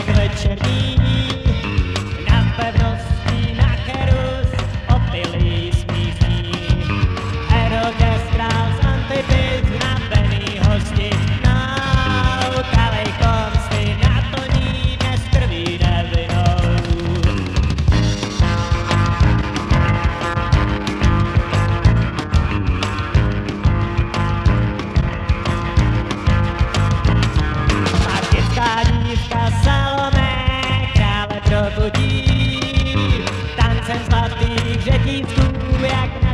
Jack Fletcher E. svatých řetíců, jak na